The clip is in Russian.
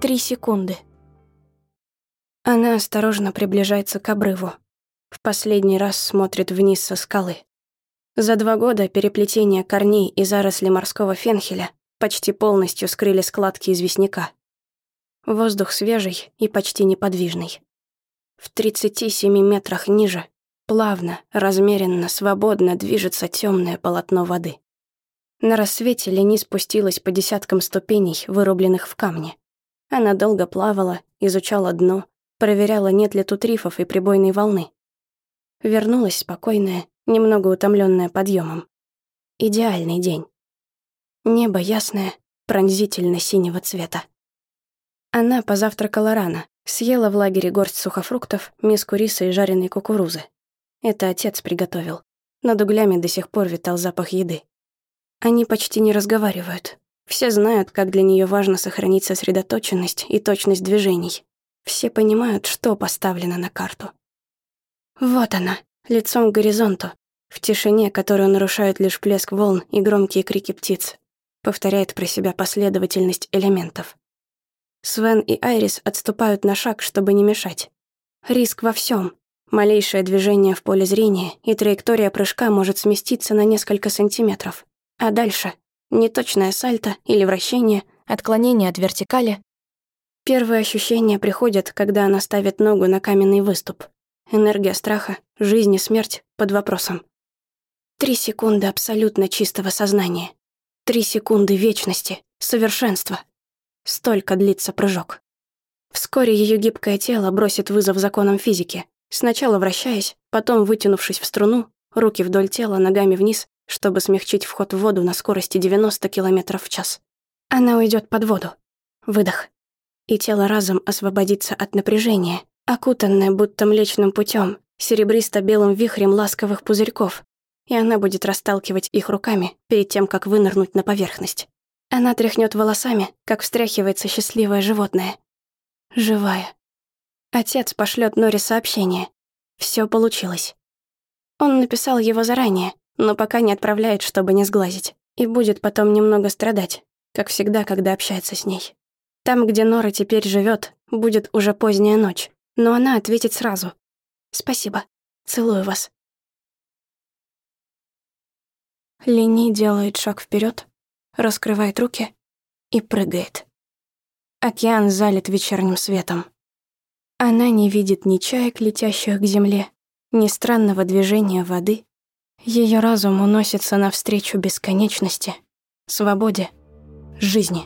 Три секунды. Она осторожно приближается к обрыву. В последний раз смотрит вниз со скалы. За два года переплетения корней и заросли морского фенхеля почти полностью скрыли складки известняка. Воздух свежий и почти неподвижный. В 37 метрах ниже плавно, размеренно, свободно движется темное полотно воды. На рассвете Лени спустилась по десяткам ступеней, вырубленных в камне. Она долго плавала, изучала дно, проверяла, нет ли тут рифов и прибойной волны. Вернулась спокойная, немного утомленная подъемом. Идеальный день. Небо ясное, пронзительно синего цвета. Она позавтракала рано, съела в лагере горсть сухофруктов, миску риса и жареной кукурузы. Это отец приготовил. Над углями до сих пор витал запах еды. Они почти не разговаривают. Все знают, как для нее важно сохранить сосредоточенность и точность движений. Все понимают, что поставлено на карту. Вот она, лицом к горизонту, в тишине, которую нарушают лишь плеск волн и громкие крики птиц. Повторяет про себя последовательность элементов. Свен и Айрис отступают на шаг, чтобы не мешать. Риск во всем. Малейшее движение в поле зрения, и траектория прыжка может сместиться на несколько сантиметров. А дальше — неточное сальто или вращение, отклонение от вертикали. Первые ощущения приходят, когда она ставит ногу на каменный выступ. Энергия страха, жизнь и смерть под вопросом. Три секунды абсолютно чистого сознания. Три секунды вечности, совершенства. Столько длится прыжок. Вскоре ее гибкое тело бросит вызов законам физики, сначала вращаясь, потом вытянувшись в струну, руки вдоль тела, ногами вниз, чтобы смягчить вход в воду на скорости 90 км в час. Она уйдет под воду. Выдох. И тело разом освободится от напряжения, окутанное будто млечным путем, серебристо-белым вихрем ласковых пузырьков, и она будет расталкивать их руками перед тем, как вынырнуть на поверхность. Она тряхнет волосами, как встряхивается счастливое животное. Живая. Отец пошлет Норе сообщение. Все получилось. Он написал его заранее, но пока не отправляет, чтобы не сглазить. И будет потом немного страдать, как всегда, когда общается с ней. Там, где Нора теперь живет, будет уже поздняя ночь, но она ответит сразу. «Спасибо. Целую вас». Лени делает шаг вперед, раскрывает руки и прыгает. Океан залит вечерним светом. Она не видит ни чаек, летящих к земле, ни странного движения воды, ее разум уносится навстречу бесконечности, свободе, жизни.